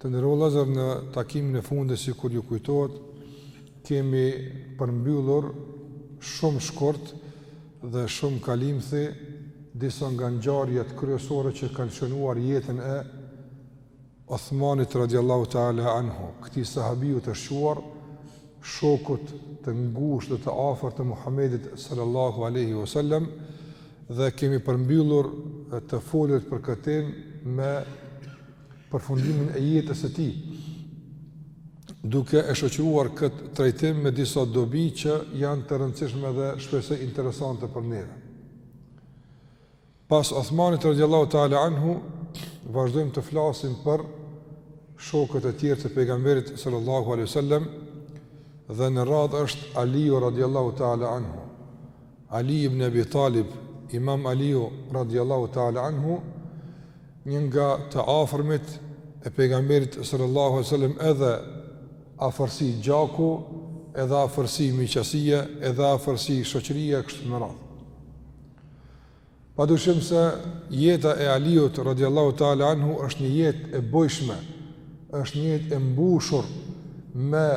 Të nderuar vëllezër, në takimin e fundit sikur ju kujtohet, kemi përmbyllur shumë shkurt dhe shumë kalimthi disa nga ngjarjet kryesore që kanë shënuar jetën e Uthmanit radiallahu ta'ala anhu, këtij sahabiu të shquar, shokut të ngushtë dhe të afërt të Muhammedit sallallahu aleyhi vësallem, dhe kemi përmbyllur të folurit për këtë me përfundimin e jetës së tij, duke e shoqëruar këtë trajtim me disa dobi që janë të rëndësishme dhe shpresoj interesante për neve. Pas Othmanit radhiyallahu ta'ala anhu, vazhdojmë të flasim për shokët e tjerë të pejgamberit sallallahu alaihi wasallam dhe në radhë është Aliu radhiyallahu ta'ala anhu. Ali ibn Abi Talib, Imam Aliu radiallahu ta'ala anhu, një nga të afërmit e pejgamberit sallallahu alaihi wasallam edhe afërsi gjaku, edhe afërsi miqësie, edhe afërsi shoqërie kështu me radhë. Pa dyshim se jeta e Aliut radiallahu ta'ala anhu është një jetë e bujshme, është një jetë e mbushur me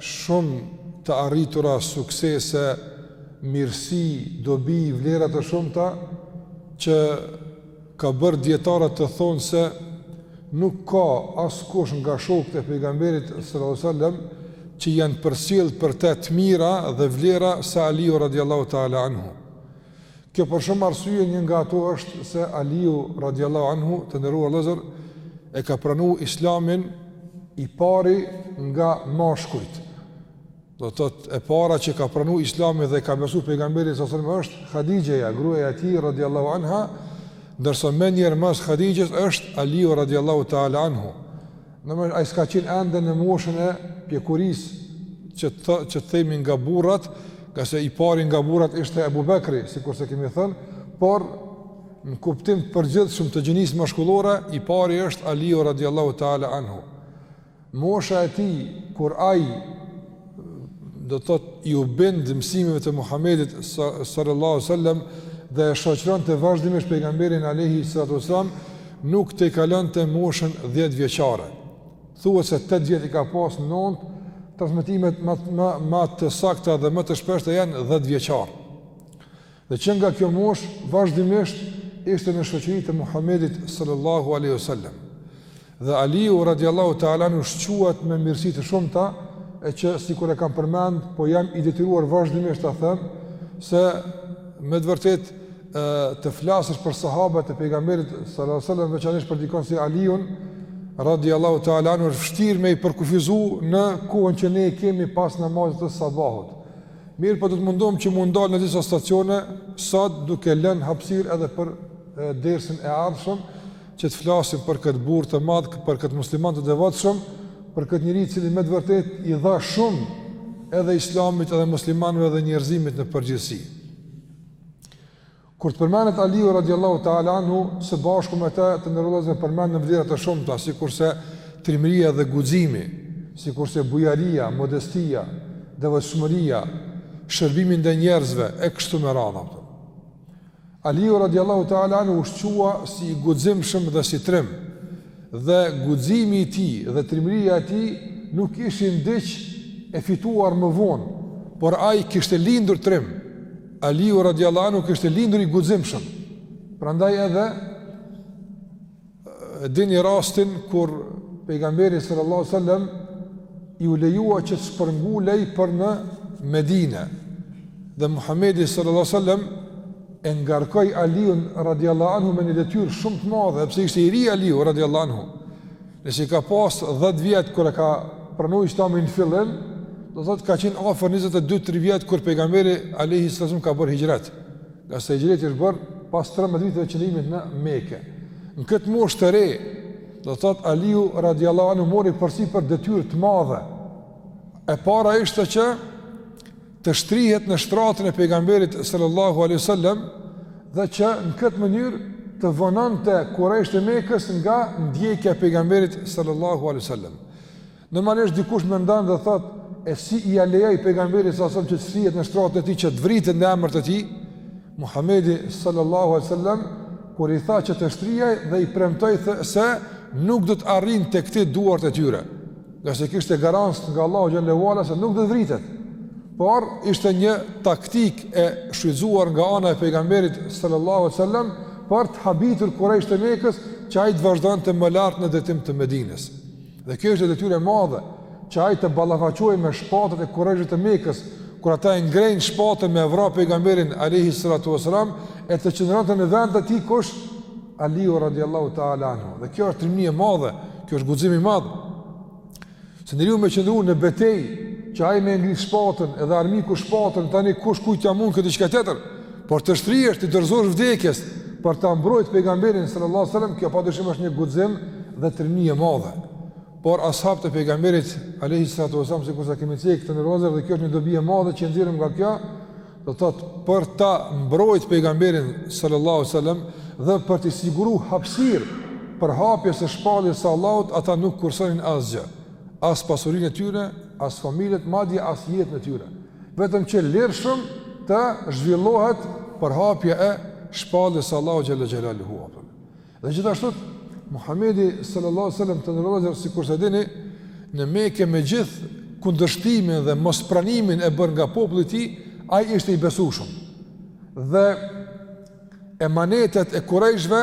shumë të arritura, suksese, mirësi, dobi, vlera të shumta, që ka bërë dijetarët të thonë se nuk ka askush nga shokët e pejgamberit sallallahu sallam që janë përcjellë për te të mira dhe vlera sa Aliu radiallahu ta'ala anhu. Kjo për shumë arsye, një nga ato është se Aliu radiallahu anhu, të nderuar vllezër, e ka pranu islamin i pari nga mashkujt. Do të thotë e para që ka pranu islamin dhe ka besu pejgamberin alejhi selam është Hadixheja, gruaja e tij radiallahu anha, ndërsa menjëherë mas Hadixhes është Aliu radiallahu ta'ala anhu. Domethënë ai s'ka qenë ende në moshën e pjekurisë që të që të themi nga burrat, ngase i pari nga burrat ishte Abu Bekri, sikurse kemi thënë, por në kuptim të përgjithshëm të gjinisë mashkullore, i pari është Aliu radiallahu ta'ala anhu. Mosha e tij, kur ai do të thotë iu bind mësimeve të Muhamedit sallallahu alaihi wasallam dhe e shoqëronte vazhdimisht pejgamberin alaihi salatu wasallam nuk tejkalonte moshën 10 vjeçare. Thuhet se 8 vjet i ka pas 9 transmetimet më më më të sakta dhe më të shpeshta janë 10 vjeçar. Dhe që nga kjo moshë vazhdimisht ishte në shoqëri të Muhamedit sallallahu alaihi wasallam. Dhe Aliu radiallahu ta'ala anhu u shquajt me mirësi të shumta, e që sikur e kam përmend, po jam i detyruar vazhdimisht ta them se me të vërtetë të flasësh për sahabët e pejgamberit sallallahu alajhi wasallam veçanërisht për dikon si Aliun radhiyallahu ta'ala anhu është vështirë me i përkufizu në kohën që ne kemi pas namazit të sabahut. Mirëpo do të mundohem që m'u ndal në disa stacione sot duke lënë hapësirë edhe për dersin e ardhshëm që të flasim për këtë burrë të madh, për këtë musliman të devotshëm, për këtë njeri i cili me të vërtetë i dha shumë edhe islamit edhe muslimanëve edhe njerëzimit në përgjithësi. Kur të përmendet Aliu radijallahu ta'ala anhu, së bashku me të, të nderuar vëllezër, përmenden vlera të shumta, sikurse trimëria dhe guximi, sikurse bujaria, modestia, devotshmëria, shërbimi ndaj njerëzve e kështu me radhë. Aliu radijallahu ta'ala anhu u shqua si i guximshëm dhe si trim, dhe guximi i tij dhe trimëria e tij nuk ishin diç e fituar më vonë, por ai kishte lindur trim. Aliu radiallahu anhu kishte lindur i guximshëm. Prandaj edhe e dini rastin kur pejgamberi sallallahu alaihi wasallam iu lejua që të shpërngulej për në Medinë. Dhe Muhamedi sallallahu alaihi wasallam e ngarkoi Aliun radiallahu anhu me një detyrë shumë të madhe, sepse ishte i ri Aliu radiallahu anhu. Nëse i ka pas 10 vjet kur e ka pranu Islamin në fillim, do thotë ka qenë afër 22-3 vjet kur pejgamberi alayhi sallam ka bërë hixhret. Ngase hixhreti është bërë pas 13 viteve të qëndrimit në Mekë. Në këtë moshë të re, do thotë Aliu radhiyallahu anhu mori përsipër detyrë të madhe. E para ishte që të shtrihet në shtratin e pejgamberit sallallahu alaihi wasallam dhe që në këtë mënyrë të vononte kurejshët e Mekës nga ndjekja e pejgamberit sallallahu alaihi wasallam. Normalisht dikush mendon dhe thotë e si ia lejoi pejgamberi sallallahu alaihi wasallam që të shtrihet në shtratin e tij që të vritet në emër të tij Muhamedi sallallahu alaihi wasallam kur i tha që të shtrihej edhe i premtoi se nuk do të arrijnë tek ti duart e tyre. Ngase kishte garancë nga Allahu xhele ue ala se nuk do të vritet. Por ishte një taktikë e shfrytëzuar nga ana e pejgamberit sallallahu alaihi wasallam për të habitur kurejshët e Mekës që ai të vazhdonte më lart në drejtim të Medinës. Dhe kjo është detyrë e madhe që ai të ballafaqohej me shpatat e kurejshëve të Mekës, kur ata e ngrejnë shpatën me e vra pejgamberin alayhi salatu wasalam, e të qëndronte në vend të tij kush Aliu radiallahu ta'ala anhu. Dhe kjo është trimni e madhe, kjo është guxim i madh. Se njeriu me qëndru në betej, që ai me ngri shpatën edhe armiku shpatën, tani kush kujt ja mund kjo diçka tjetër, por të shtrihesh, t'i dorëzohesh vdekjes, për ta mbrojt pejgamberin sallallahu alaihi wasallam, kjo padyshim është një guxim dhe trimni e madhe. Por ashabt e pejgamberit alaihi salatu wasallam, sikurse kemi thënë këtë të nderuar, dhe kjo është një dobi e madhe që nxjerrim nga kjo, do thot për ta mbrojt pejgamberin sallallahu alaihi wasallam dhe për t'i siguruar hapësirë përhapjes së shpalljes së Allahut, ata nuk kursonin asgjë, as pasurinë e tyre, as familjet, madje as jetën e tyre. Vetëm që lirshëm të zhvillohet përhapja e shpalljes së Allahut xhalla xhelaluhu. Dhe gjithashtu Muhamedi sallallahu alaihi wasallam të nderuar sikurse e dini në Mekë me gjithë kundërshtimin dhe mospranimin e bërë nga populli i tij, ai ishte i besueshëm. Dhe emanetet e kurejshve,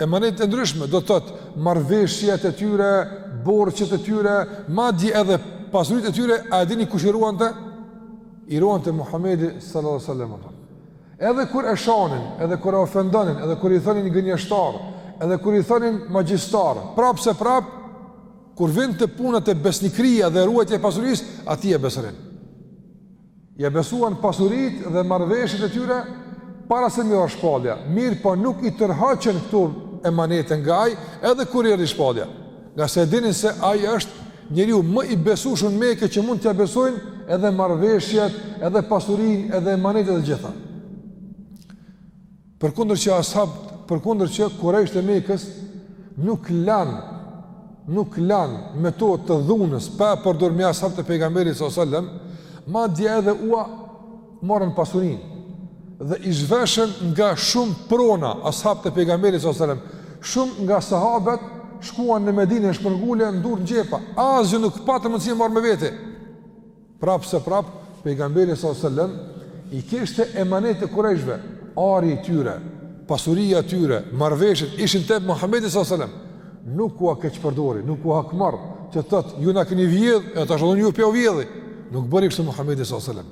emanetet e ndryshme, do të thotë marrëveshjet e tyre, borxhet e tyre, madje edhe pasurit e tyre, a e dini kush i ruante? I ruante Muhamedi sallallahu alaihi wasallam. Edhe kur e shanin, edhe kur e ofendonin, edhe kur i thonin gënjeshtar, edhe kur i thonin magjistar, prapë se prapë, kur vinte puna te besnikria dhe ruajtja e pasuris, atij i besonin. Ja besuan pasurit dhe marrëveshjet e tyre, para se me i ardh shpallja, mirëpo nuk i tërhoqën këto emanete nga ai, edhe kur i erdh shpallja. Ngase e dinin se ai është njeriu më i besueshëm në Mekë që mund t'ia besojnë edhe marrëveshjet, edhe pasurinë, edhe emanetet e të gjitha. Përkundër që ashabt, përkundër që kurejshët e Mekës nuk lan nuk lan metodë të dhunës pa përdor me ashabt e pejgamberit sallallahu alajhi wasallam, madje edhe ua morën pasurinë dhe i zhveshën nga shumë prona ashabët e pejgamberit sallallahu alajhi wasallam. Shumë nga sahabët shkuan në Medinë e shpërngulën me dur në xhepa, asgjë nuk patën mundësi të marrë me vete. Prapë se prapë pejgamberi sallallahu alajhi wasallam i kishte emanetet e kurejshve, ari i tyre, pasuria e tyre, marrveshjet ishin te Muhamedi sallallahu alajhi wasallam. Nuk ua keqpërdori, nuk u hakmor, që thot ju na keni vjedh, e tash unë ju po jau vjedh. Nuk bëri kështu Muhamedi sallallahu alajhi wasallam.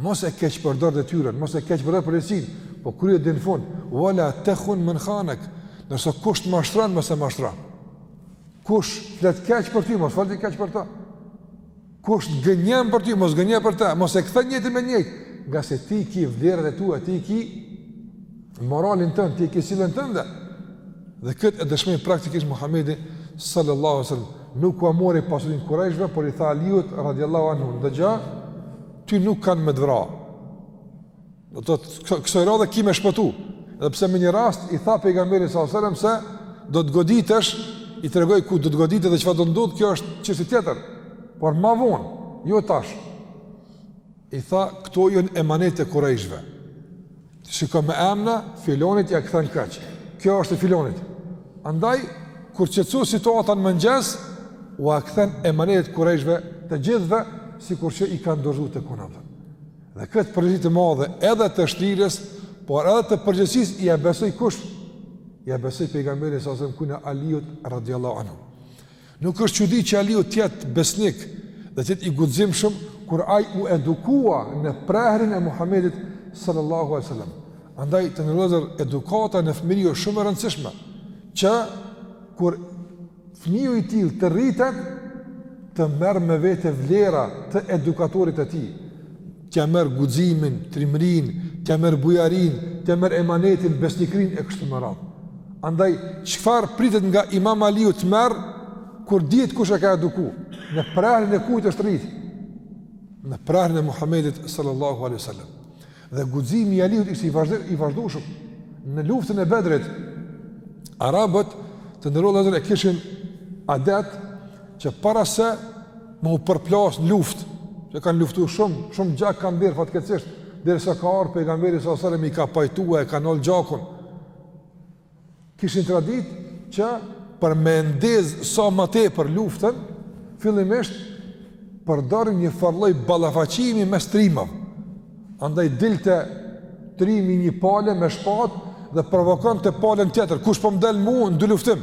Mos e keqpërdor detyrën, mos e keqpërdor përgjegjësinë, po kryje deri në fund. Wala tekhun man khanak. Nëse kush të mashtron, mos e mashtro. Kush flet keq për ty, mos fol keq për ta. Kush gënjen për ty, mos gënje për ta, mos e kthe njëjtën me njëjtë, ngase ti ki vlerat e tua, ti ki moralin tënd, ti ki sjelljen tënde. Dhe këtë e dëshmoi praktikisht Muhamedi sallallahu alaihi wasallam. Nuk ua mori pasurin kurejshve, por i tha Aliut radhiyallahu anhu, "Dëgjo, ty nuk kanë me t'vra. Do të kësaj radhe ki me shpëtu. Edhe pse me një rast i tha pejgamberi sallallahu alaihi wasallam se do të goditesh, i tregoi ku do të goditet dhe çfarë do të ndodhë, kjo është çështje tjetër. Por ma vonë, jo tash. I tha, këto janë emanetet e kurejshëve. Shiko me emna, filonit ia kthen kaq. Kjo është e filonit. Andaj, kur qetësu situata në mëngjes, ua kthen emanetet kurejshëve të gjithëve, sikur që i kanë dorëzu te ky. Dhe këtë përgjegjësi të madhe edhe të vështirësisë, por edhe të përgjegjësisë ia besoi kush? Ia besoi pejgamberi sallallahu alaihi wasallam kujt? Aliut radiallahu anhu. Nuk është çudi që Aliu të jetë besnik dhe të jetë i guximshëm kur ai u edukua në prehrin e Muhamedit sallallahu alaihi wasallam. Andaj të nderuar vëllezër edukata në fëmijëri është shumë e rëndësishme që kur fëmiu i tillë të rritet të merr me vete vlera të edukatorit të tij. T'ia merr guximin, trimërinë, t'ia merr bujarinë, t'ia merr emanetin, besnikërinë e kështu me radhë. Andaj çfarë pritet nga Imam Aliu të merr kur dihet kush e ka eduku? Në prehrin e kujt është rrit? Në prehrin e Muhamedit sallallahu alaihi wasallam. Dhe guximi i Aliut ishte i vazhdueshëm. Në luftën e Bedrit, arabët të nderuar vëllezër e kishin adet që para se me u përplas në luftë, që kanë luftu shumë, shumë gjak kanë derdh fatkeqësisht, derisa ka ardh pejgamberi sallallahu alaihi wasallam i ka pajtu e ka nal gjakun. Kishin traditë që për me ndez sa më tepër luftën, fillimisht përdorin një farlloj ballafaqimi mes trimave. Andaj dilte trimi një pale me shpatë dhe provokonte palën tjetër. Kush po më del mu në dyluftim?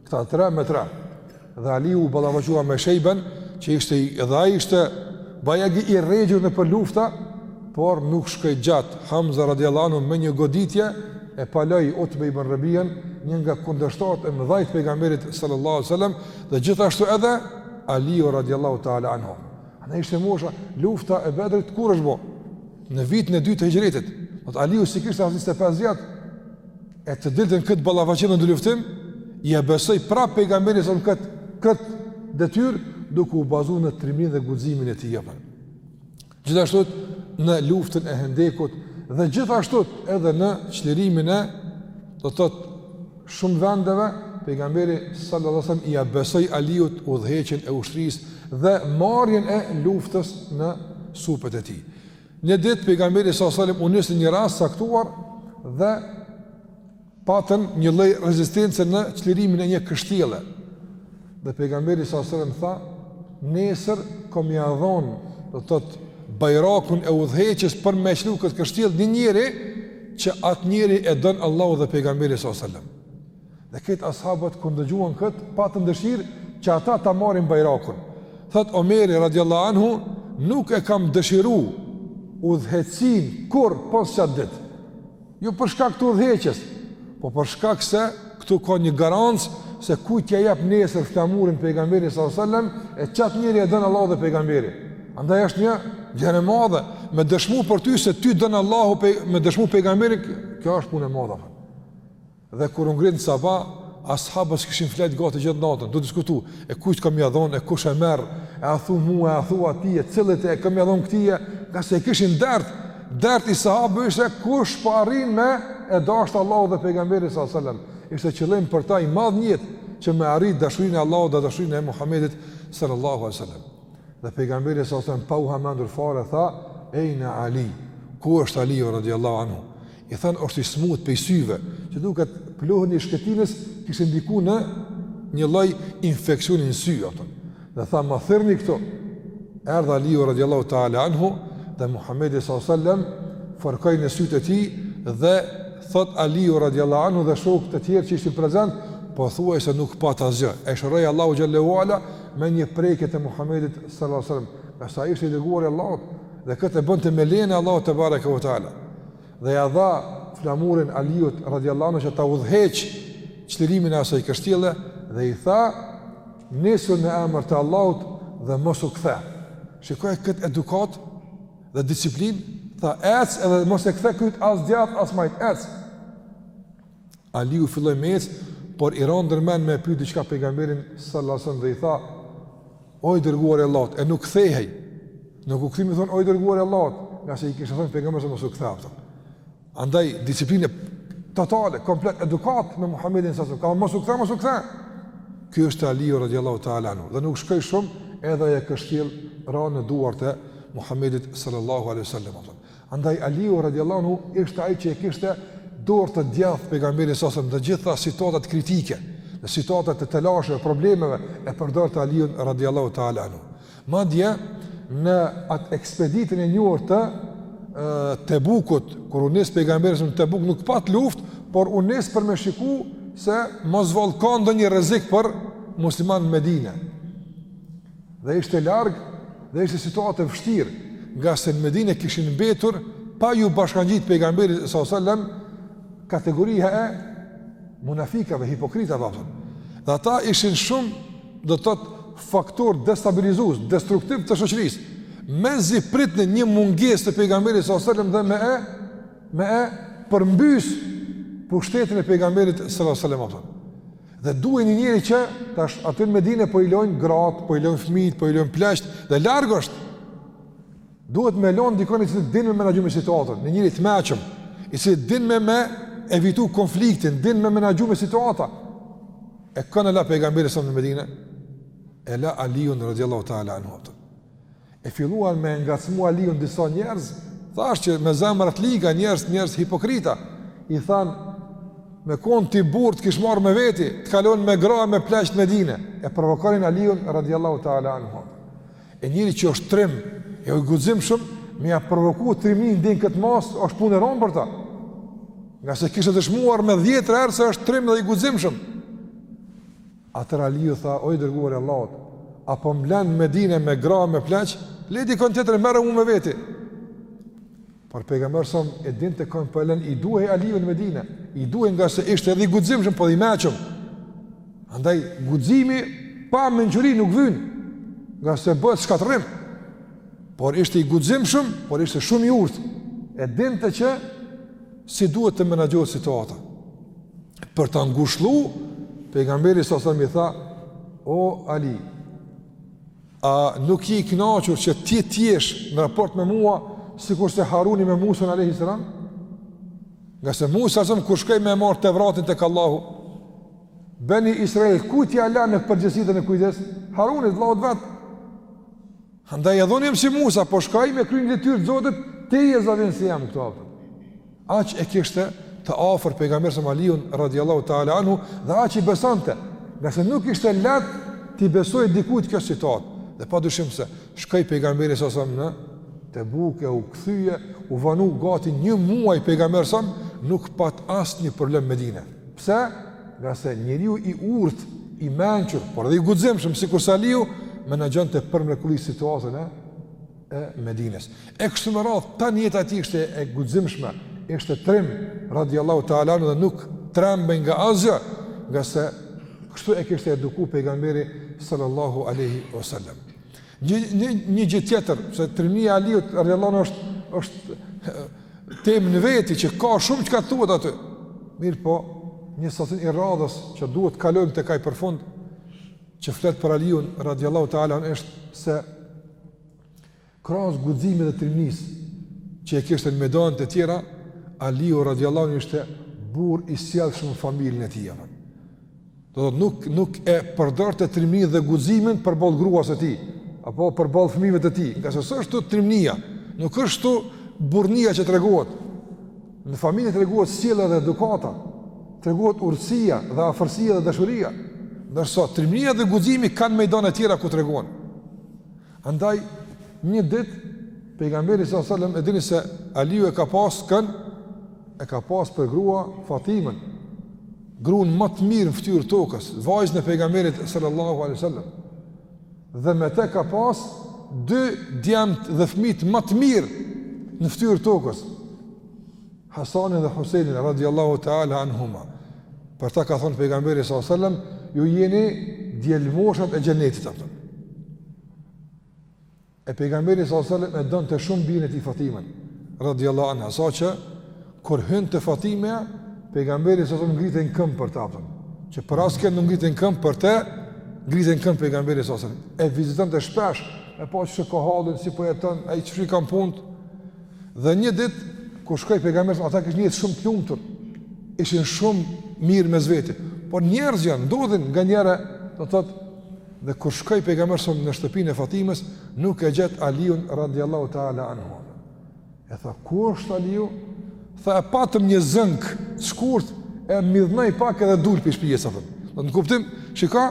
Këta tre me tre. Dhe Aliu u ballafaqua me Shejben, që ishte edhe ai ishte bajagi i rregjur nëpër lufta, por nuk shkoi gjatë. Hamza radhiyallahu anhu me një goditje e paloi Utbe ibn Rabi'an, një nga kundërshtarët e mëdhenj të pejgamberit sallallahu alaihi wasallam, dhe gjithashtu edhe Ali radhiyallahu ta'ala anhu. Ama ishte mosha, lufta e Bedrit kur është bë? Në vitin e dytë të Hixhretit. Dmth Aliu s'i kishte as 25 vjet. e të dilte në këtë ballafaqim, në dyluftim, ia besoi pra pejgamberi sallallahu alajhi wasallam këtë detyrë, duke u bazu në trimërinë dhe guximin e tij i epër. Gjithashtu në luftën e hendekut, dhe gjithashtu edhe në çlirimin e, do të thotë, shumë vendeve, pejgamberi sallallahu alajhi wasallam ia besoi Aliut udhëheqjen e ushtrisë dhe marrjen e luftës në supet e tij. Një ditë pejgamberi sallallahu alajhi wasallam u nis në një rast të caktuar dhe patën një lloj rezistence në çlirimin e një kështjelle. Dhe pejgamberi sallallahu alajhi wasallam tha, "Nesër kom ia dhon, do të thotë, bajrakun e udhëheqjes për me çliru këtë kështjellë një njeri që atë njeri e don Allahu dhe pejgamberi sallallahu alajhi wasallam." Dhe këtë ashabët kur ndëgjuan këtë, patën dëshirë që ata ta marrin bajrakun. Thotë Omeri radiallahu anhu, nuk e kam dëshiru udhëheqësinë kurrë pos qatë ditë. Jo për shkak të udhëheqjes, po për shkak se këtu ka një garancë se kujt t'ia jep nesër flamurin pejgamberi s.a.s. e qatë njeri e don Allahu dhe pejgamberi. Andaj është një gjë e madhe me dëshmu për ty se ty don Allahu me dëshmu pejgamberi, kjo është punë e madhe. Dhe kur u ngrit në saba, ashabët s'kishin flet gati gjithë natën, tu diskutu, e kujt ka me ia dhon, e kush e merr, e a thu mua, e a thu atij, e cilit e ka me ia dhon këtij, ngase e kishin dert, dert i sahabëve ishte kush po arrin me e dashtë Allahu dhe pejgamberi sa selam, ishte qëllim për ta i madh nijet që me arrit dashurinë e Allahut dhe dashurinë e Muhamedit sallallahu alaihi wasallam. Dhe pejgamberi sa selam pa u hamendur fare tha Ejna Ali, ku është Aliu radiallahu anhu? I thanë është i smut prej syve, që duket pluhni i shkretinës kishte ndiku në një lloj infeksioni në sy, apo. Dhe tha, ma thirrni këtu, erdhi Aliu radiallahu ta'ala anhu, dhe Muhammedi sa sallam, fërkoi në sytë e tij, dhe thotë Aliu radiallahu anhu dhe shokë të tjerë që ishin prezent, pothuajse nuk pat asgjë, e shëroi Allahu xhelle ue ala, me një prekje të Muhamedit sallallahu alaihi wasallam, ngase ishte i dërguar i Allahut dhe këtë e bënte me lejen e Allahut tebareke ve teala. Dhe ia dha flamurin Aliut radhiyallahu anhu që ta udhëheq çlirimin e asaj kështjelle dhe i tha nisu në emër të Allahut dhe mos u kthe. Shikoj këtë edukat dhe disiplinë, tha ec edhe mos e kthe kryt as djathtë as majtë, ec. Aliu filloi me ecë, por i ra ndërmend me pyet diçka pejgamberin sallallahu alajhi wasallam dhe i tha: "O i dërguari i Allahut", e nuk kthehej. Nuk u kthy me i thon o i dërguari i Allahut, ngase i kishte thënë pejgamberi se mos u kthe. Andaj disiplinë totale, komplet edukat me Muhamedin sallallahu alajhi wasallam, mos u kthe, mos u kthe. Ky është Aliu radiallahu ta'ala anhu dhe nuk shkoi shumë edhe ajo kështjellë ra në duart e Muhamedit sallallahu alajhi wasallam. Andaj Aliu radijallahu anhu ishte ai që e kishte dorë të djathtë pejgamberi sa selam në të gjitha situatat kritike, në situata të telasheve, problemeve e përdorte Aliun radijallahu taala anhu. Madje në atë ekspeditën e njohur të Tebukut, kur u nis pejgamberi në Tebuk nuk pat luftë, por u nis për me shiku se mos vallë ka ndonjë rrezik për musliman në Medinë. Dhe ishte larg dhe ishte situatë e vështirë, nga se në Medinë kishin mbetur pa ju bashkangjit pejgamberit sallallahu alajhi wasallam kategoria e munafikave, hipokritave apo. Dhe ata ishin shumë do të thotë faktor destabilizues, destruktiv të shoqërisë. Mezi pritnin një mungesë të pejgamberit sallallahu alajhi wasallam dhe me e me e përmbys pushtetin e pejgamberit sallallahu alajhi wasallam. Dhe duhej një njeri që tash aty në Medinë po i lën gratë, po i lën fëmijët, po i lën pleqt dhe larg është. Duhet me lën dikon i cili din me menaxhu me situatën, një njeri të meçëm, i cili din me me evitu konfliktin, din me menaxhu me situata. E kan e la pejgamberi sa në Medinë. E la Aliun radhiyallahu ta'ala anhu. E filluan me e ngacmu Aliun disa njerëz, thashë që me zemra të liga njerëz, njerëz hipokrita, i thanë, me konë ti burrë të kish marrë me veti, të ka lonë me gra, me pleq n'Medinë, e provokonin Aliun radiallahu ta'ala anhu. E njeri që është trim, e o i guximshëm, me ja provoku trimin deri n'këtë masë, është punë e ronë për ta. Nga se kishte dëshmuar me dhjetra herë se është trim dhe i guximshëm. Atëherë Aliu tha, O i dërguari i Allahut, a po m'len në Medinë me gra e me pleq? Lej dikon tjetër, merrëm mua me veti. Por pejgamberi sa e dinte kon po e len i duhej Aliu në Medinë, i duhej nga se ishte edhe i guximshëm po edhe i meçëm. Andaj guximi pa mençuri nuk vyn, nga se bëhet shkatërrim. Por ishte i guximshëm, por ishte shumë i urtë. E dinte që si duhet të menaxhohet situata. për ta ngushllu, pejgamberi sa sam i tha, o Ali, a nuk je i knaqur që ti t'jesh në raport me mua, sikurse Haruni me Musën a.s. Nga se Musa a.s. kur shkoi me marrë Tevratin tek Allahu, Beni Israil, kujt ia la në përgjegjësi dhe në kujdes? Harunit, vllaut vet. Andaj edhe unë jam si Musa, po shkoj me kry një detyrë të zotit, ti je zëvendësi jem këtu afër. Aq e kishte të afër pejgamberi sam Aliun, radiallahu ta'ala anhu, dhe aq i besonte, nga se nuk ishte leht t'i besohej dikujt kjo situatë. Dhe pa dyshim se, shkoi pejgamberi sa sam në Tebuk e u kthye, u vanu gati një muaj pejgamberi së nuk pat asnjë problem n'Medinë. Pse? Nga se njeriu i urtë, i mençur, por edhe i guximshëm sikurse Aliu, menaxhonte për mrekulli situatën e, e Medinës. E kështu me radhë, tan jeta e tij ishte e guximshme, ishte trim, radiallahu ta'alanu dhe nuk trembej nga asgja, nga se kështu e kishte eduku pejgamberi sallallahu aleyhi wasallam. Një një një gjë tjetër, se trimnia e Aliut radhiyallahu anhu është është temë në veti që ka shumë çka thuhet aty. Mirëpo, një stacion i radhës që duhet të kalojmë tek ai përfundi që flet për Aliun radhiyallahu ta'ala është se krahas guximit dhe trimnisë që e kishte në mejdanet e tjera, Aliu radhiyallahu anhu ishte burrë i sjellshëm në familjen e tij. Do të thotë nuk nuk e përdorte trimninë dhe guximin përballë gruas së tij, apo përballë fëmijëve të tij, ngase s'është këtu trimnia, nuk është këtu burrnia që tregohet. Në familje tregohet sjellja dhe edukata, tregohet urtësia dhe afërsia dhe dashuria. Ndërsa trimnia dhe guximi kanë mejdane të tjera ku tregohen. Andaj një ditë pejgamberi sallallahu alajhi wasallam e dini se Aliu e ka pas kënd e ka pas për grua Fatimen. Gruan ma të mirë në fytyrë të tokës, vajzën e pejgamberit sallallahu alajhi wasallam. Dhe me të ka pas dy djemtë dhe fëmijët ma të mirë në fytyrë të tokës. Hasanin dhe Husejnin radiallahu ta'ala anhuma. Për ta ka thonë pejgamberi s.a.s. Ju jeni djelmoshat e xhenetit. E pejgamberi s.a.s. e donte shumë bijën e tij Fatimen, radiallahu anha, saqë kur hynte Fatime, pejgamberi s.a.s. ngritej në këmbë për të. Që për askënd nuk ngritej në këmbë për te, ngritej në këmbë pejgamberi s.a.s. E vizitonte shpesh, e pa qysh e ka hallin, si po jeton, ai qysh i ka punët, Dhe një ditë kur shkoi pejgamberi s.a.s. ata kishin jetë shumë të lumtur, ishin shumë mirë mes vete. Por njerëz janë ndodhin nganjëherë, do të thotë, dhe kur shkoi pejgamberi s.a.s. në shtëpinë e Fatimës, nuk e gjet Aliun radhiyallahu ta'ala anhu. E tha, ku është Aliu? Tha, e patëm një zënkë shkurt, e m'u idhnua pak edhe dul prej shpije, thotë. Në kuptim, shika,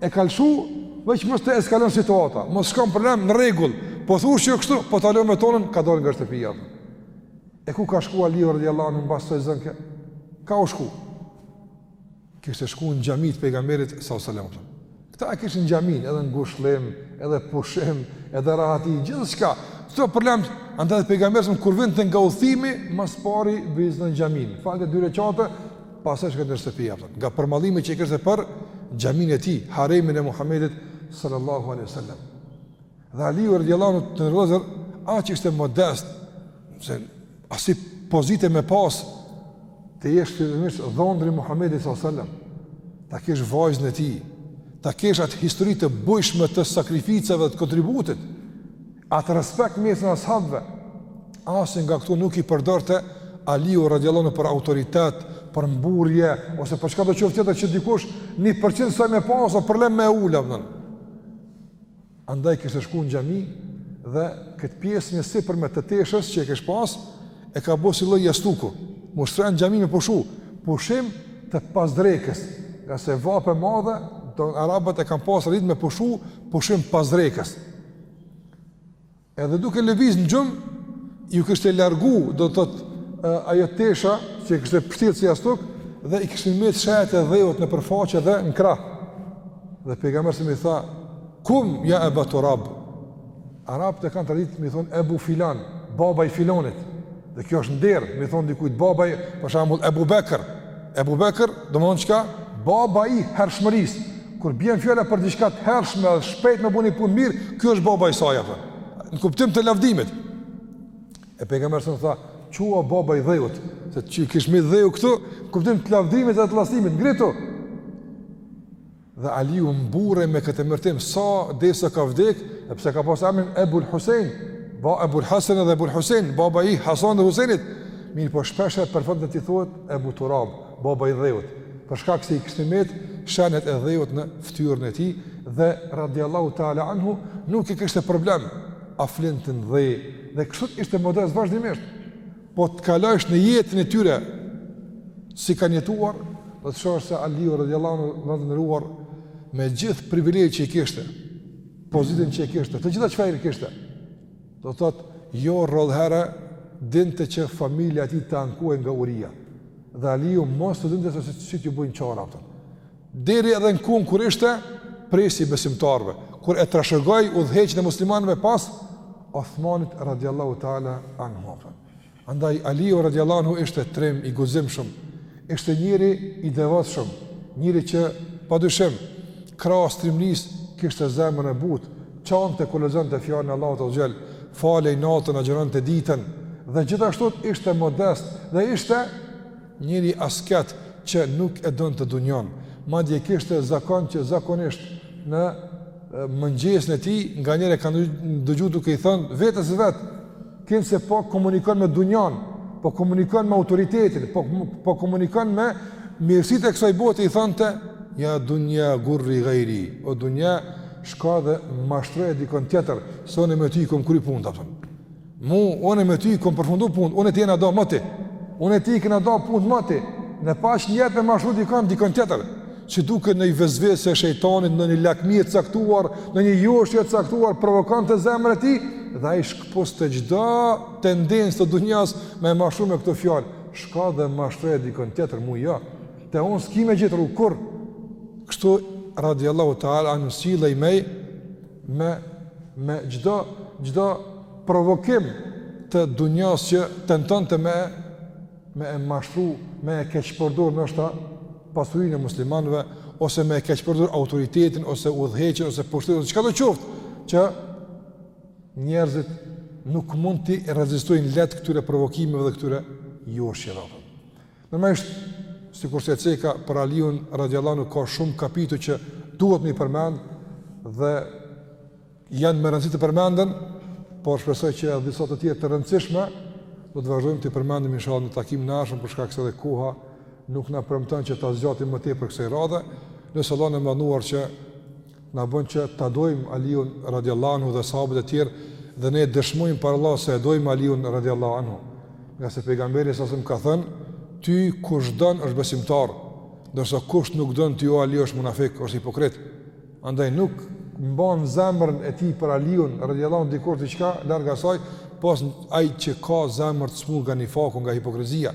E ka lëshu, veç mos të eskalon situata, mos shkon problemi në rregull. Po thush jo kështu, po ta lëmë me tonën, ka dalë nga shtëpia. E ku ka shku Ali radhiyallahu anhu mbas së zënke? Ka u shku. Kishte shku në xhami të pejgamberit sallallahu alaihi wasallam. Këta e kishin xhaminë edhe ngushëllim, edhe pushim, edhe rahati, gjithçka. Çdo problem andaj edhe pejgamberi kur vinte nga udhëtimi, ma së pari vizitonte xhaminë. Falte dy rekate, pastaj shkonte në shtëpi apo nga përmallimi që kishte për xhaminë e tij, haremin e Muhamedit sallallahu alaihi wasallam. Dhe Aliu radiallahu anhu të nderuar aq ishte modest, se asi pozite me pas të jesh dhondri i Muhamedit sallallahu alaihi wasallam. Ta kesh vajzën e tij, ta kesh atë histori të bujshme të sakrificave dhe të kontributit Atë respekt mes ashabëve, asnjë nga këto nuk i përdorte Aliu radiallahu anhu për autoritet, për mburrje ose për çkado qoftë tjetër që dikush një përqind soj me pas, o problem me ul, a. Andaj kishte shkuar në xhami dhe këtë pjesë e sipërme të teshës që e kish pas e ka bërë si lloj jastuku. M'u shtri n'xhami me pushu, pushim të pasdrekës, ngase vapë e madhe, dhe arabët e kanë pas rit, me pushu, pushim pasdrekës. Edhe duke lëviz në gjumë, iu kishte largu, do të thotë, ajo tesha, që e kishte pështetë si jastuk, dhe i kishin metë shenjat e dheut nëpër faqe dhe në krah. Dhe pejgamberi s.a. m'i tha, kum, ja eba turab. Arabët e kanë traditë, me i thonë, ebu filan, baba i filonit. Dhe kjo është nder, me i thon dikujt babai, për shembull Ebu Bekr. Ebu Bekr, domthon çka? Baba i hershmërisë. Kur bjen fjala për diçka të hershme dhe shpejt me bu ni punë t'mirë, ky është baba i saj apo? Në kuptim të lavdimit. E pejgamberi s.a. tha, "Çou baba i dheut, se i kish met dheu këtu, n'kuptim të lavdimit dhe të llastimit, ngritu." Dhe Aliu mburrej me këtë emërtim sa derisa ka vdekë, edhe pse ka pas emrin Ebul Husein, ba Ebul Hasan dhe Ebul Husein, baba i Hasan dhe Huseinit, mirëpo shpesh e preferonte t'i thuhet Ebu Turab, baba i dheut, për shkak se i kishte mbet shenjat e dheut në fytyrën e tij dhe radiallahu taala anhu nuk e kishte problem a flinte në dhe dhe kështu ishte modest vazhdimisht. Po të kalojsh në jetën e tyre si kanë jetuar, do të shohësh se Aliu radhiyallahu anhu i nderuar me gjithë privilegjet që i kishte, pozitën që i kishte, të gjitha çfarë i kishte. Do të thotë jo rrallëherë dinte që familja e tij të ankohej nga uria. Dhe Aliu mos të dinte se si t'iu bëjë çare ato. Deri edhe në kohën kur ishte prijësi i besimtarëve, kur e trashëgoi udhëheqjen e muslimanëve pas Othmanit radiallahu ta'ala anhu. Andaj, Aliu radiallahu anhu ishte trim, i guximshëm, ishte njeri i devotshëm, njeri që, pa dyshim, krahas trimnisë, kishte zemrën e butë, qante kur lexonte fjalën e Allahut azze ue xhel, falej natën, agjëronte ditën, dhe gjithashtu ishte modest, dhe ishte Njeri asket që nuk e donte dunjon, madje kishte zakon që zakonisht në mëngjesin e tij nganjëherë e kanë dëgjuar duke i thënë vetes vet, "Kinse po komunikon me dunjon, po komunikon me autoritetin, po po komunikon me mirësitë e kësaj bote", i thonte, "Ja dunja gurri ghairi", o dunja, shko dhe mashtroje dikon tjetër, se unë me ty kam kryer punën, Mu, unë me ty kom përfundu punë, unë t'i kom nda punët moti. Unë t'i kom nda punët moti. Në paç nijet me mashru dikon, dikon tjetër, që duket ndonjë vesvese e shejtanit, ndonjë lakmi e caktuar, ndonjë joshje e caktuar, provokonte zemrën e tij, dhe ai shkëpuste çdo tendencë të dunjas me mashru me këto fjalë. Shko dhe mashtroje dikon tjetër, mu jo, te unë s'ki me gjet rrugë kurrë. Kështu, radiallahu ta'ala, anhu sillej me, me me çdo çdo provokim të dunjas që tentonte me me e mashtru, me e keqpërdor ndoshta pasurinë e muslimanëve ose me e keqpërdor autoritetin ose udhëheqjen ose pushtetin ose çkado të qoftë që njerëzit nuk mund t'i rezistojnë lehtë këtyre provokimeve dhe këtyre joshjeve. Normalisht, sikur se e ceka për Aliun radiallahu anhu ka shumë kapituj që duhet me i përmend dhe janë me rëndësi të përmenden, por shpresoj që edhe disa të tjera të rëndësishme do të vazhdojmë t'i përmendim inshallah në takimin e ardhshëm për shkak se edhe koha nuk na premton që ta zgjatim më tepër kësaj radhe. Lus Allahun e madhëruar që na bën që ta dojmë Aliun radiallahu anhu dhe sahabët e tjerë dhe ne dëshmojmë para Allahut se e dojmë Aliun radiallahu anhu ngase pejgamberi sasëm ka thënë ty kush don është besimtar ndërsa kush nuk don ty o Ali është munafik është hipokrit andaj nuk mban zemrën e tij për Aliun radiallahu anhu dikush diçka larg asaj pos ai që ka zemër të smurë nga nifaku nga hipokrizia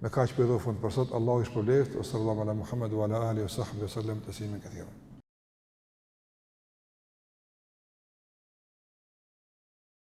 Me kaq po e përfundoj për sot, Allahu ju shpëbleft, wa sallallahu ala Muhammed, wa ala alihi, wa sahbihi, wa sallam, tesliman kethira.